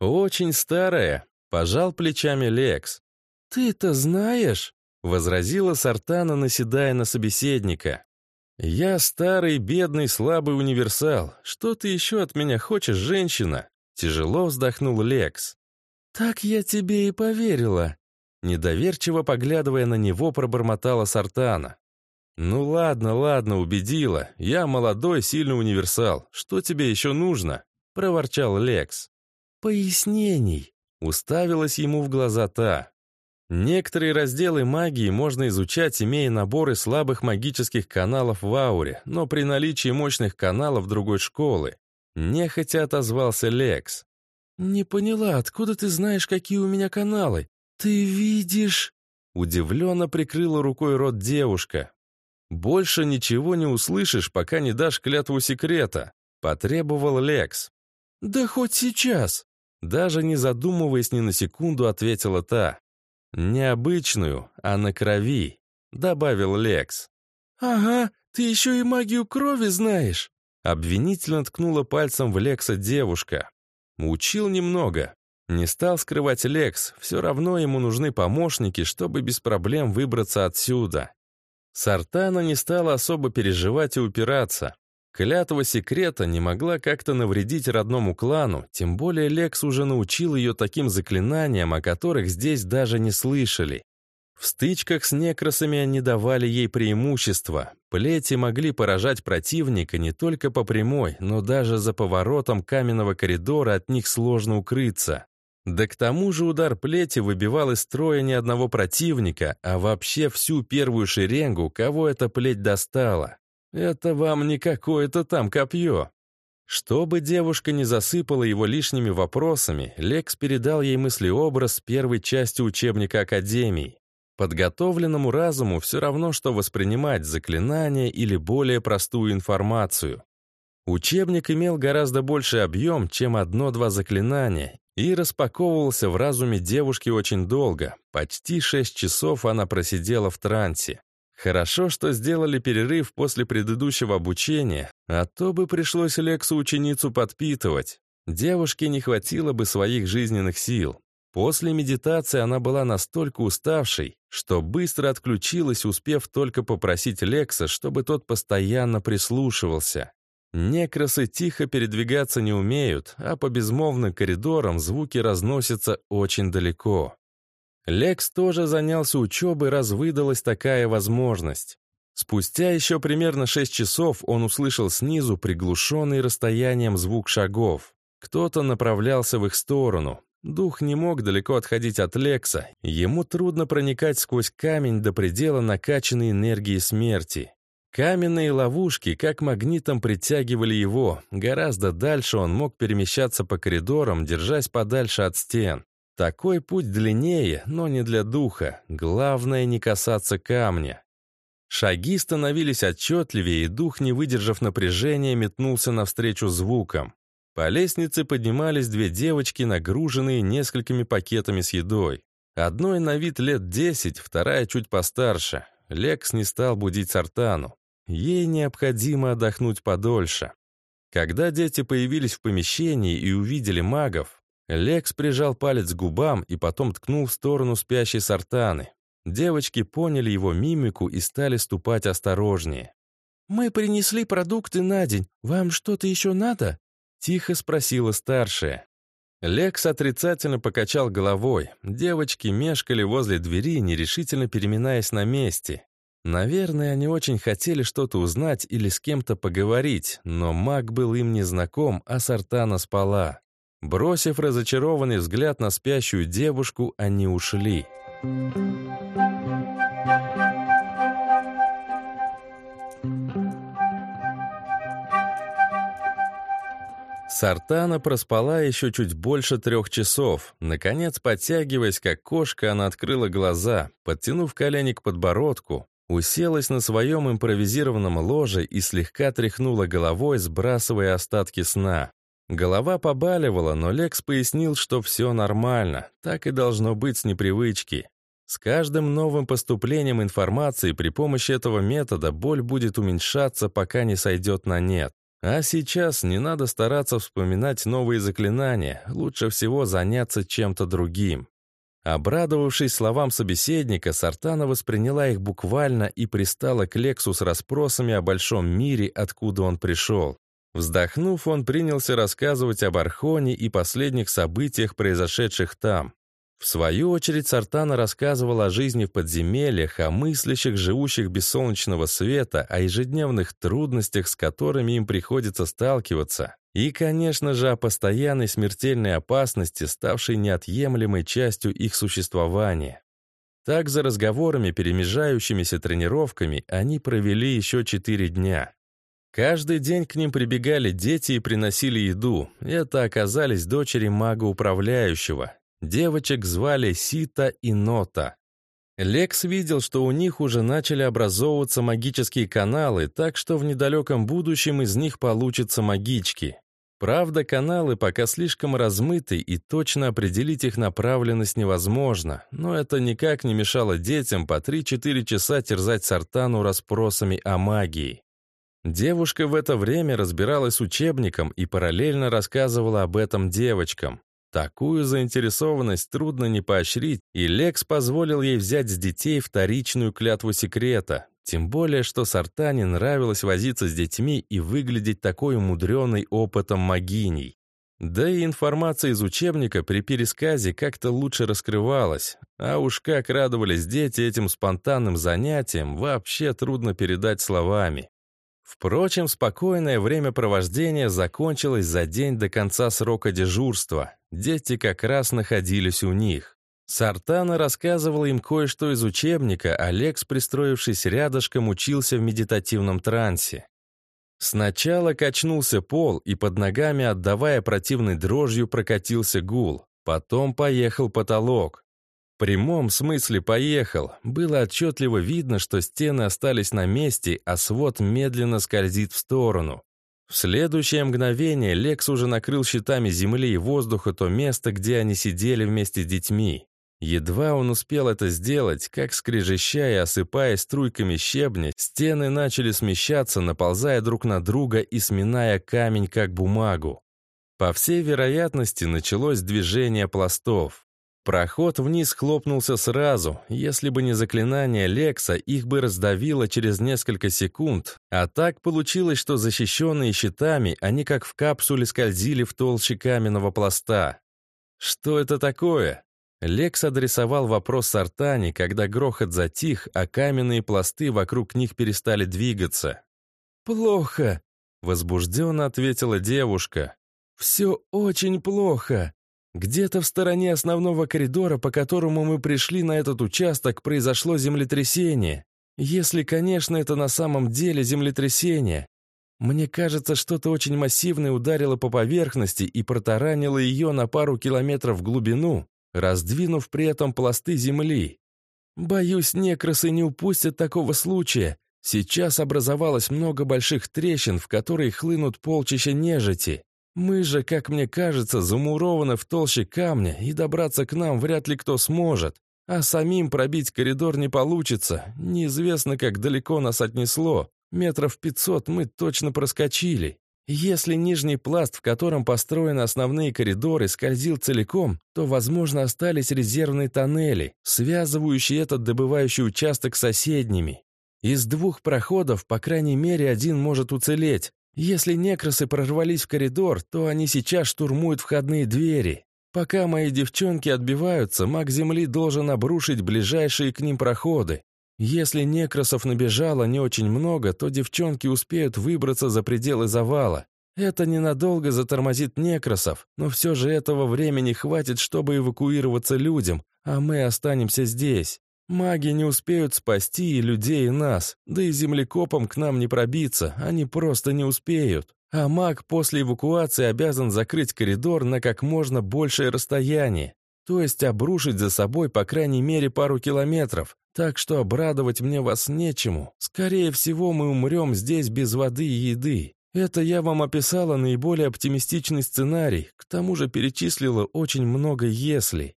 «Очень старая», — пожал плечами Лекс. «Ты-то знаешь?» — возразила Сартана, наседая на собеседника. «Я старый, бедный, слабый универсал. Что ты еще от меня хочешь, женщина?» Тяжело вздохнул Лекс. «Так я тебе и поверила», — недоверчиво поглядывая на него, пробормотала Сартана. «Ну ладно, ладно, убедила. Я молодой, сильный универсал. Что тебе еще нужно?» — проворчал Лекс. «Пояснений», — уставилась ему в глаза та. Некоторые разделы магии можно изучать, имея наборы слабых магических каналов в ауре, но при наличии мощных каналов другой школы. Нехотя отозвался Лекс. «Не поняла, откуда ты знаешь, какие у меня каналы? Ты видишь...» Удивленно прикрыла рукой рот девушка. «Больше ничего не услышишь, пока не дашь клятву секрета», — потребовал Лекс. «Да хоть сейчас!» Даже не задумываясь ни на секунду, ответила та. «Необычную, а на крови», — добавил Лекс. «Ага, ты еще и магию крови знаешь!» Обвинительно ткнула пальцем в Лекса девушка. Учил немного. Не стал скрывать Лекс, все равно ему нужны помощники, чтобы без проблем выбраться отсюда. Сартана не стала особо переживать и упираться. Клятва секрета не могла как-то навредить родному клану, тем более Лекс уже научил ее таким заклинаниям, о которых здесь даже не слышали. В стычках с некросами они давали ей преимущество. Плети могли поражать противника не только по прямой, но даже за поворотом каменного коридора от них сложно укрыться. Да к тому же удар плети выбивал из строя не одного противника, а вообще всю первую шеренгу, кого эта плеть достала. Это вам не какое-то там копье. Чтобы девушка не засыпала его лишними вопросами, Лекс передал ей мыслеобраз первой части учебника Академии. Подготовленному разуму все равно, что воспринимать заклинания или более простую информацию. Учебник имел гораздо больший объем, чем одно-два заклинания, и распаковывался в разуме девушки очень долго. Почти шесть часов она просидела в трансе. Хорошо, что сделали перерыв после предыдущего обучения, а то бы пришлось Лексу ученицу подпитывать. Девушке не хватило бы своих жизненных сил. После медитации она была настолько уставшей, что быстро отключилась, успев только попросить Лекса, чтобы тот постоянно прислушивался. Некросы тихо передвигаться не умеют, а по безмолвным коридорам звуки разносятся очень далеко. Лекс тоже занялся учебой, раз выдалась такая возможность. Спустя еще примерно шесть часов он услышал снизу приглушенный расстоянием звук шагов. Кто-то направлялся в их сторону. Дух не мог далеко отходить от Лекса. Ему трудно проникать сквозь камень до предела накачанной энергии смерти. Каменные ловушки как магнитом притягивали его. Гораздо дальше он мог перемещаться по коридорам, держась подальше от стен. Такой путь длиннее, но не для духа. Главное не касаться камня. Шаги становились отчетливее, и дух, не выдержав напряжения, метнулся навстречу звукам. По лестнице поднимались две девочки, нагруженные несколькими пакетами с едой. Одной на вид лет десять, вторая чуть постарше. Лекс не стал будить Сартану. Ей необходимо отдохнуть подольше. Когда дети появились в помещении и увидели магов, Лекс прижал палец к губам и потом ткнул в сторону спящей Сартаны. Девочки поняли его мимику и стали ступать осторожнее. «Мы принесли продукты на день. Вам что-то еще надо?» — тихо спросила старшая. Лекс отрицательно покачал головой. Девочки мешкали возле двери, нерешительно переминаясь на месте. Наверное, они очень хотели что-то узнать или с кем-то поговорить, но маг был им незнаком, а Сартана спала. Бросив разочарованный взгляд на спящую девушку, они ушли. Сартана проспала еще чуть больше трех часов. Наконец, подтягиваясь как кошка, она открыла глаза, подтянув колени к подбородку, уселась на своем импровизированном ложе и слегка тряхнула головой, сбрасывая остатки сна. Голова побаливала, но Лекс пояснил, что все нормально, так и должно быть с непривычки. С каждым новым поступлением информации при помощи этого метода боль будет уменьшаться, пока не сойдет на нет. А сейчас не надо стараться вспоминать новые заклинания, лучше всего заняться чем-то другим. Обрадовавшись словам собеседника, Сартана восприняла их буквально и пристала к Лексу с расспросами о большом мире, откуда он пришел. Вздохнув, он принялся рассказывать об Архоне и последних событиях, произошедших там. В свою очередь Сартана рассказывала о жизни в подземельях, о мыслящих, живущих без солнечного света, о ежедневных трудностях, с которыми им приходится сталкиваться, и, конечно же, о постоянной смертельной опасности, ставшей неотъемлемой частью их существования. Так, за разговорами, перемежающимися тренировками, они провели еще четыре дня. Каждый день к ним прибегали дети и приносили еду. Это оказались дочери мага-управляющего. Девочек звали Сита и Нота. Лекс видел, что у них уже начали образовываться магические каналы, так что в недалеком будущем из них получатся магички. Правда, каналы пока слишком размыты, и точно определить их направленность невозможно, но это никак не мешало детям по 3-4 часа терзать Сартану расспросами о магии. Девушка в это время разбиралась с учебником и параллельно рассказывала об этом девочкам. Такую заинтересованность трудно не поощрить, и Лекс позволил ей взять с детей вторичную клятву секрета. Тем более, что Сартане нравилось возиться с детьми и выглядеть такой умудренной опытом магиней. Да и информация из учебника при пересказе как-то лучше раскрывалась. А уж как радовались дети этим спонтанным занятиям, вообще трудно передать словами. Впрочем, спокойное времяпровождение закончилось за день до конца срока дежурства. Дети как раз находились у них. Сартана рассказывала им кое-что из учебника, а Лекс, пристроившись рядышком, учился в медитативном трансе. Сначала качнулся пол, и под ногами, отдавая противной дрожью, прокатился гул. Потом поехал потолок. В прямом смысле поехал. Было отчетливо видно, что стены остались на месте, а свод медленно скользит в сторону. В следующее мгновение Лекс уже накрыл щитами земли и воздуха то место, где они сидели вместе с детьми. Едва он успел это сделать, как, скрежеща и осыпая струйками щебня, стены начали смещаться, наползая друг на друга и сминая камень, как бумагу. По всей вероятности, началось движение пластов. Проход вниз хлопнулся сразу. Если бы не заклинание Лекса, их бы раздавило через несколько секунд. А так получилось, что защищенные щитами, они как в капсуле скользили в толще каменного пласта. Что это такое? Лекс адресовал вопрос Сартани, когда грохот затих, а каменные пласты вокруг них перестали двигаться. «Плохо», — возбужденно ответила девушка. «Все очень плохо. Где-то в стороне основного коридора, по которому мы пришли на этот участок, произошло землетрясение. Если, конечно, это на самом деле землетрясение. Мне кажется, что-то очень массивное ударило по поверхности и протаранило ее на пару километров в глубину, раздвинув при этом пласты земли. Боюсь, некросы не упустят такого случая. Сейчас образовалось много больших трещин, в которые хлынут полчища нежити. Мы же, как мне кажется, замурованы в толще камня, и добраться к нам вряд ли кто сможет. А самим пробить коридор не получится. Неизвестно, как далеко нас отнесло. Метров пятьсот мы точно проскочили. Если нижний пласт, в котором построены основные коридоры, скользил целиком, то, возможно, остались резервные тоннели, связывающие этот добывающий участок с соседними. Из двух проходов, по крайней мере, один может уцелеть. Если некросы прорвались в коридор, то они сейчас штурмуют входные двери. Пока мои девчонки отбиваются, маг Земли должен обрушить ближайшие к ним проходы. Если некросов набежало не очень много, то девчонки успеют выбраться за пределы завала. Это ненадолго затормозит некросов, но все же этого времени хватит, чтобы эвакуироваться людям, а мы останемся здесь. Маги не успеют спасти и людей, и нас, да и землекопам к нам не пробиться, они просто не успеют. А маг после эвакуации обязан закрыть коридор на как можно большее расстояние, то есть обрушить за собой по крайней мере пару километров, так что обрадовать мне вас нечему. Скорее всего, мы умрем здесь без воды и еды. Это я вам описала наиболее оптимистичный сценарий, к тому же перечислила очень много «если».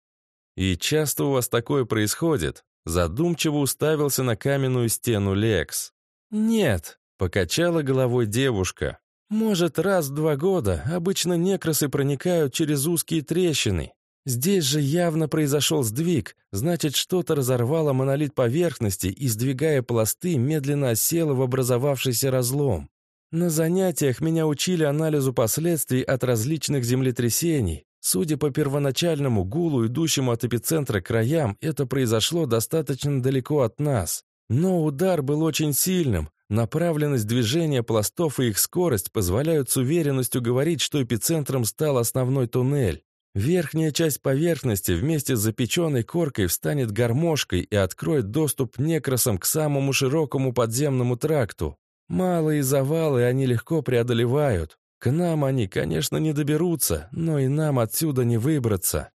И часто у вас такое происходит? Задумчиво уставился на каменную стену Лекс. «Нет», — покачала головой девушка. «Может, раз в два года обычно некросы проникают через узкие трещины. Здесь же явно произошел сдвиг, значит, что-то разорвало монолит поверхности и, сдвигая пласты, медленно осело в образовавшийся разлом. На занятиях меня учили анализу последствий от различных землетрясений. Судя по первоначальному гулу, идущему от эпицентра к краям, это произошло достаточно далеко от нас. Но удар был очень сильным. Направленность движения пластов и их скорость позволяют с уверенностью говорить, что эпицентром стал основной туннель. Верхняя часть поверхности вместе с запеченной коркой встанет гармошкой и откроет доступ некросам к самому широкому подземному тракту. Малые завалы они легко преодолевают. К нам они, конечно, не доберутся, но и нам отсюда не выбраться.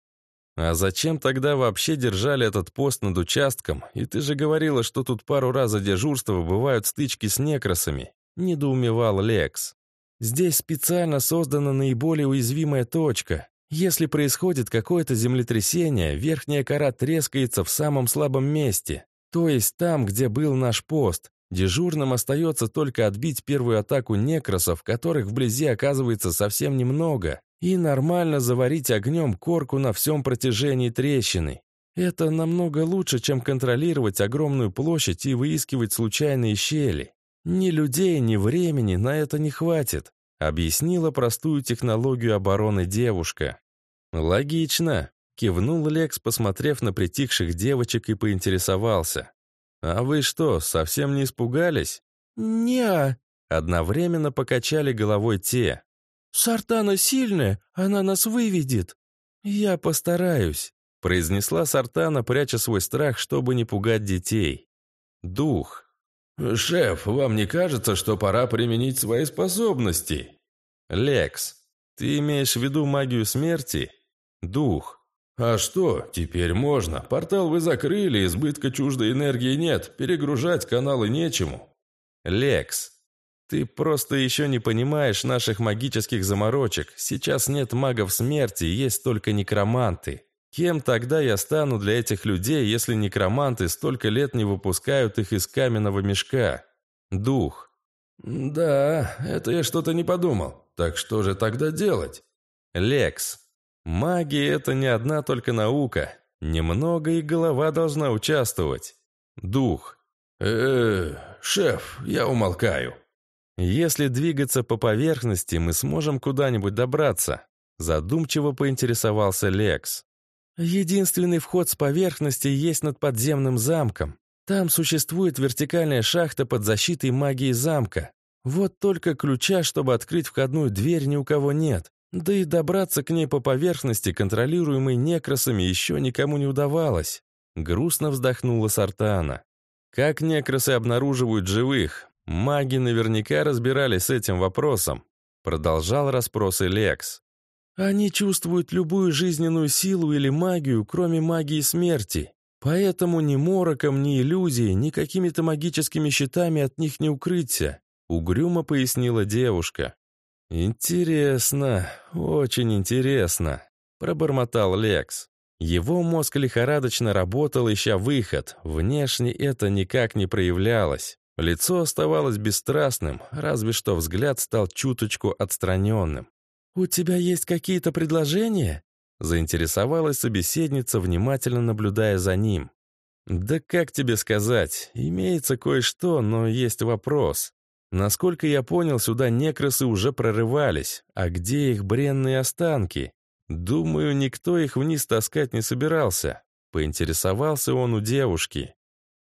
А зачем тогда вообще держали этот пост над участком? И ты же говорила, что тут пару раз за дежурство бывают стычки с некросами. Недоумевал Лекс. Здесь специально создана наиболее уязвимая точка. Если происходит какое-то землетрясение, верхняя кора трескается в самом слабом месте, то есть там, где был наш пост. Дежурным остается только отбить первую атаку некросов, которых вблизи оказывается совсем немного, и нормально заварить огнем корку на всем протяжении трещины. Это намного лучше, чем контролировать огромную площадь и выискивать случайные щели. Ни людей, ни времени на это не хватит, объяснила простую технологию обороны девушка. Логично, кивнул Лекс, посмотрев на притихших девочек и поинтересовался. «А вы что, совсем не испугались?» «Не-а», Одновременно покачали головой те. «Сартана сильная, она нас выведет». «Я постараюсь», — произнесла Сартана, пряча свой страх, чтобы не пугать детей. «Дух». «Шеф, вам не кажется, что пора применить свои способности?» «Лекс, ты имеешь в виду магию смерти?» «Дух». «А что, теперь можно. Портал вы закрыли, избытка чуждой энергии нет, перегружать каналы нечему». «Лекс, ты просто еще не понимаешь наших магических заморочек. Сейчас нет магов смерти, есть только некроманты. Кем тогда я стану для этих людей, если некроманты столько лет не выпускают их из каменного мешка? Дух». «Да, это я что-то не подумал. Так что же тогда делать?» «Лекс, Магия — это не одна только наука. Немного и голова должна участвовать. Дух. э, -э шеф, я умолкаю. Если двигаться по поверхности, мы сможем куда-нибудь добраться. Задумчиво поинтересовался Лекс. Единственный вход с поверхности есть над подземным замком. Там существует вертикальная шахта под защитой магии замка. Вот только ключа, чтобы открыть входную дверь, ни у кого нет. Да и добраться к ней по поверхности, контролируемой некросами, еще никому не удавалось. Грустно вздохнула Сартана. Как некросы обнаруживают живых? Маги наверняка разбирались с этим вопросом. Продолжал расспросы Лекс. Они чувствуют любую жизненную силу или магию, кроме магии смерти. Поэтому ни мороком, ни иллюзией, ни какими-то магическими щитами от них не укрыться. Угрюмо пояснила девушка. «Интересно, очень интересно», — пробормотал Лекс. Его мозг лихорадочно работал, ища выход. Внешне это никак не проявлялось. Лицо оставалось бесстрастным, разве что взгляд стал чуточку отстраненным. «У тебя есть какие-то предложения?» Заинтересовалась собеседница, внимательно наблюдая за ним. «Да как тебе сказать? Имеется кое-что, но есть вопрос. Насколько я понял, сюда некросы уже прорывались. А где их бренные останки? Думаю, никто их вниз таскать не собирался. Поинтересовался он у девушки.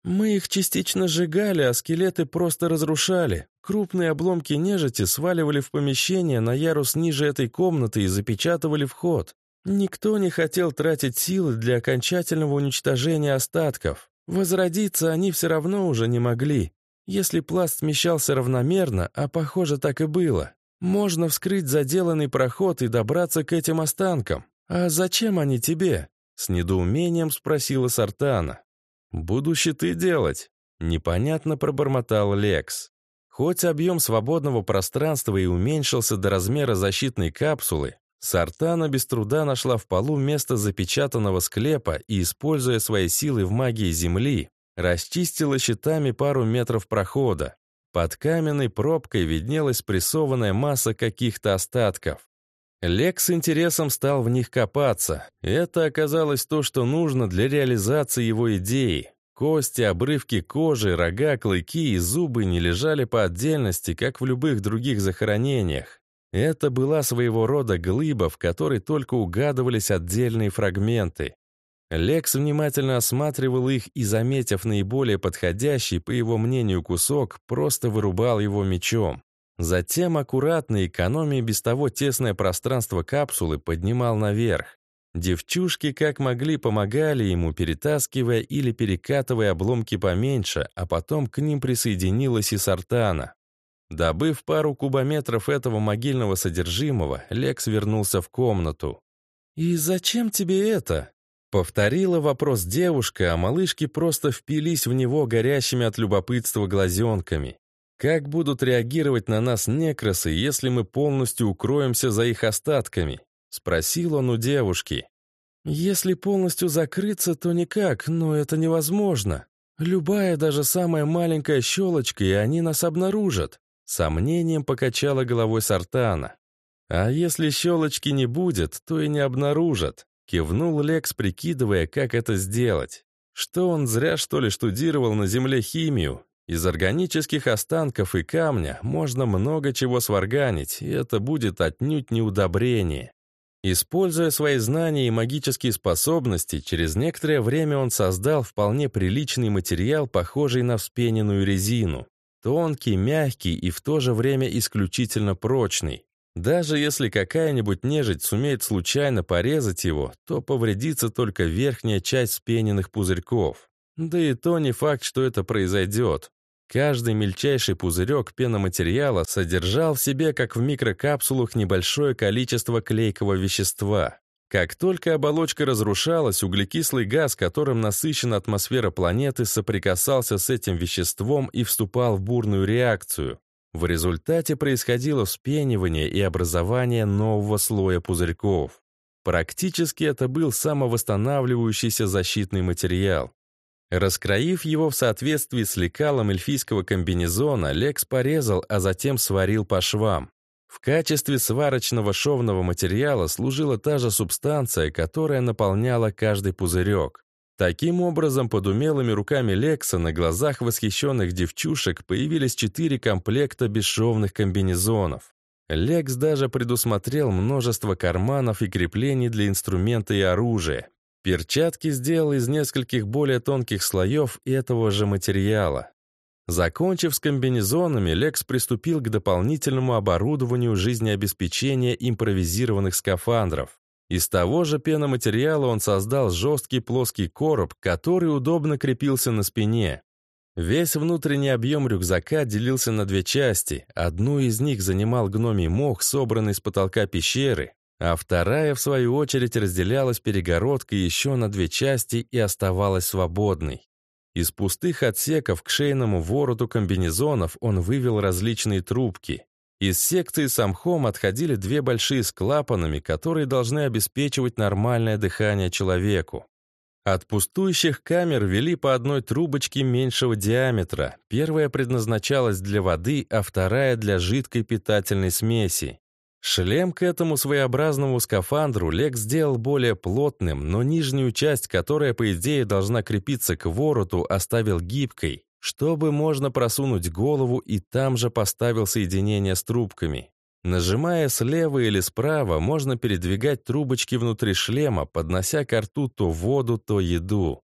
Мы их частично сжигали, а скелеты просто разрушали. Крупные обломки нежити сваливали в помещение на ярус ниже этой комнаты и запечатывали вход. Никто не хотел тратить силы для окончательного уничтожения остатков. Возродиться они все равно уже не могли. Если пласт смещался равномерно, а похоже так и было, можно вскрыть заделанный проход и добраться к этим останкам. А зачем они тебе? С недоумением спросила Сартана. «Буду щиты делать», — непонятно пробормотал Лекс. Хоть объем свободного пространства и уменьшился до размера защитной капсулы, Сартана без труда нашла в полу место запечатанного склепа и, используя свои силы в магии Земли, Расчистила щитами пару метров прохода. Под каменной пробкой виднелась прессованная масса каких-то остатков. Лекс с интересом стал в них копаться. Это оказалось то, что нужно для реализации его идеи. Кости, обрывки кожи, рога, клыки и зубы не лежали по отдельности, как в любых других захоронениях. Это была своего рода глыба, в которой только угадывались отдельные фрагменты. Лекс внимательно осматривал их и, заметив наиболее подходящий, по его мнению, кусок, просто вырубал его мечом. Затем аккуратно, экономия без того тесное пространство капсулы, поднимал наверх. Девчушки как могли помогали ему, перетаскивая или перекатывая обломки поменьше, а потом к ним присоединилась и Сартана. Добыв пару кубометров этого могильного содержимого, Лекс вернулся в комнату. «И зачем тебе это?» Повторила вопрос девушка, а малышки просто впились в него горящими от любопытства глазенками. Как будут реагировать на нас некросы, если мы полностью укроемся за их остатками? Спросил он у девушки. Если полностью закрыться, то никак, но это невозможно. Любая, даже самая маленькая щелочка, и они нас обнаружат. Сомнением покачала головой Сартана. А если щелочки не будет, то и не обнаружат. Кивнул Лекс, прикидывая, как это сделать. Что он зря, что ли, штудировал на Земле химию? Из органических останков и камня можно много чего сварганить, и это будет отнюдь не удобрение. Используя свои знания и магические способности, через некоторое время он создал вполне приличный материал, похожий на вспененную резину. Тонкий, мягкий и в то же время исключительно прочный. Даже если какая-нибудь нежить сумеет случайно порезать его, то повредится только верхняя часть спененных пузырьков. Да и то не факт, что это произойдет. Каждый мельчайший пузырек пеноматериала содержал в себе, как в микрокапсулах, небольшое количество клейкого вещества. Как только оболочка разрушалась, углекислый газ, которым насыщена атмосфера планеты, соприкасался с этим веществом и вступал в бурную реакцию. В результате происходило вспенивание и образование нового слоя пузырьков. Практически это был самовосстанавливающийся защитный материал. Раскроив его в соответствии с лекалом эльфийского комбинезона, Лекс порезал, а затем сварил по швам. В качестве сварочного шовного материала служила та же субстанция, которая наполняла каждый пузырек. Таким образом, под умелыми руками Лекса на глазах восхищенных девчушек появились четыре комплекта бесшовных комбинезонов. Лекс даже предусмотрел множество карманов и креплений для инструмента и оружия. Перчатки сделал из нескольких более тонких слоев этого же материала. Закончив с комбинезонами, Лекс приступил к дополнительному оборудованию жизнеобеспечения импровизированных скафандров. Из того же пеноматериала он создал жесткий плоский короб, который удобно крепился на спине. Весь внутренний объем рюкзака делился на две части. Одну из них занимал гномий мох, собранный с потолка пещеры, а вторая, в свою очередь, разделялась перегородкой еще на две части и оставалась свободной. Из пустых отсеков к шейному вороту комбинезонов он вывел различные трубки. Из секции самхом отходили две большие с клапанами, которые должны обеспечивать нормальное дыхание человеку. От пустующих камер вели по одной трубочке меньшего диаметра. Первая предназначалась для воды, а вторая для жидкой питательной смеси. Шлем к этому своеобразному скафандру Лек сделал более плотным, но нижнюю часть, которая, по идее, должна крепиться к вороту, оставил гибкой чтобы можно просунуть голову и там же поставил соединение с трубками. Нажимая слева или справа, можно передвигать трубочки внутри шлема, поднося к рту то воду, то еду.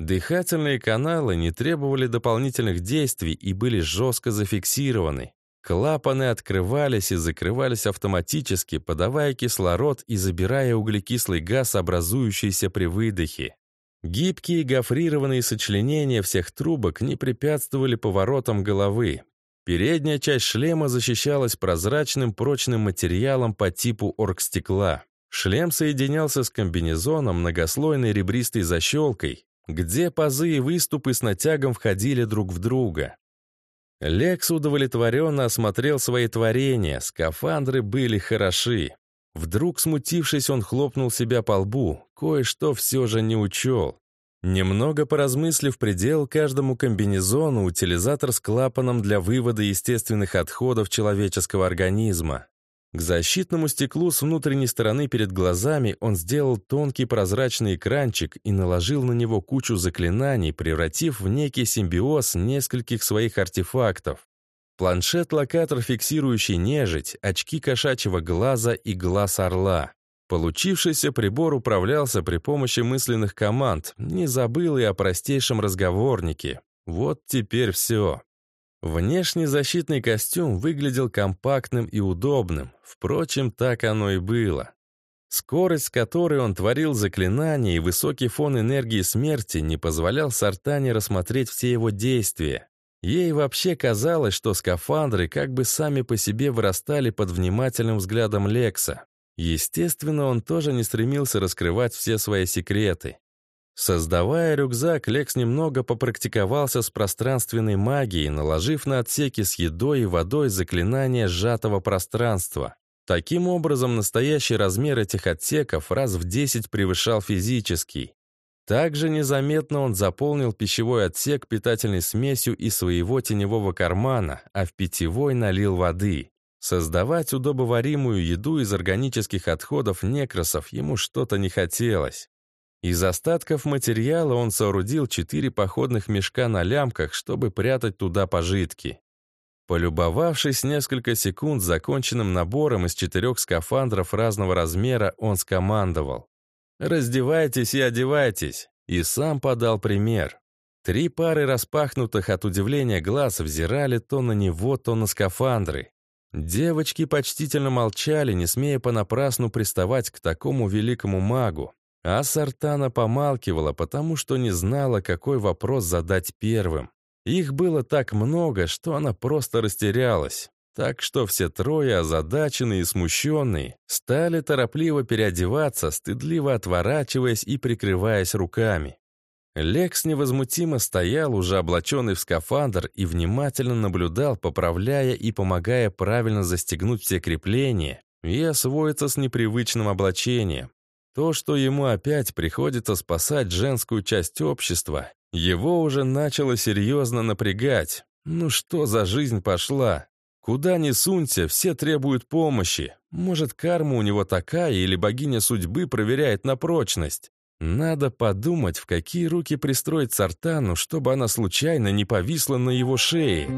Дыхательные каналы не требовали дополнительных действий и были жестко зафиксированы. Клапаны открывались и закрывались автоматически, подавая кислород и забирая углекислый газ, образующийся при выдохе. Гибкие гофрированные сочленения всех трубок не препятствовали поворотам головы. Передняя часть шлема защищалась прозрачным прочным материалом по типу оргстекла. Шлем соединялся с комбинезоном многослойной ребристой защелкой, где пазы и выступы с натягом входили друг в друга. Лекс удовлетворенно осмотрел свои творения, скафандры были хороши. Вдруг, смутившись, он хлопнул себя по лбу, кое-что все же не учел. Немного поразмыслив предел каждому комбинезону, утилизатор с клапаном для вывода естественных отходов человеческого организма. К защитному стеклу с внутренней стороны перед глазами он сделал тонкий прозрачный экранчик и наложил на него кучу заклинаний, превратив в некий симбиоз нескольких своих артефактов. Планшет-локатор, фиксирующий нежить, очки кошачьего глаза и глаз орла. Получившийся прибор управлялся при помощи мысленных команд, не забыл и о простейшем разговорнике. Вот теперь все. Внешний защитный костюм выглядел компактным и удобным, впрочем, так оно и было. Скорость, с которой он творил заклинания и высокий фон энергии смерти не позволял Сартане рассмотреть все его действия. Ей вообще казалось, что скафандры как бы сами по себе вырастали под внимательным взглядом Лекса. Естественно, он тоже не стремился раскрывать все свои секреты. Создавая рюкзак, Лекс немного попрактиковался с пространственной магией, наложив на отсеки с едой и водой заклинание сжатого пространства. Таким образом, настоящий размер этих отсеков раз в 10 превышал физический. Также незаметно он заполнил пищевой отсек питательной смесью из своего теневого кармана, а в питьевой налил воды. Создавать удобоваримую еду из органических отходов некросов ему что-то не хотелось. Из остатков материала он соорудил четыре походных мешка на лямках, чтобы прятать туда пожитки. Полюбовавшись несколько секунд законченным набором из четырех скафандров разного размера, он скомандовал. «Раздевайтесь и одевайтесь!» И сам подал пример. Три пары распахнутых от удивления глаз взирали то на него, то на скафандры. Девочки почтительно молчали, не смея понапрасну приставать к такому великому магу. А Сартана помалкивала, потому что не знала, какой вопрос задать первым. Их было так много, что она просто растерялась. Так что все трое, озадаченные и смущенные, стали торопливо переодеваться, стыдливо отворачиваясь и прикрываясь руками. Лекс невозмутимо стоял, уже облаченный в скафандр, и внимательно наблюдал, поправляя и помогая правильно застегнуть все крепления и освоиться с непривычным облачением. То, что ему опять приходится спасать женскую часть общества, его уже начало серьезно напрягать. Ну что за жизнь пошла? Куда ни сунься, все требуют помощи. Может, карма у него такая, или богиня судьбы проверяет на прочность. Надо подумать, в какие руки пристроить Сартану, чтобы она случайно не повисла на его шее.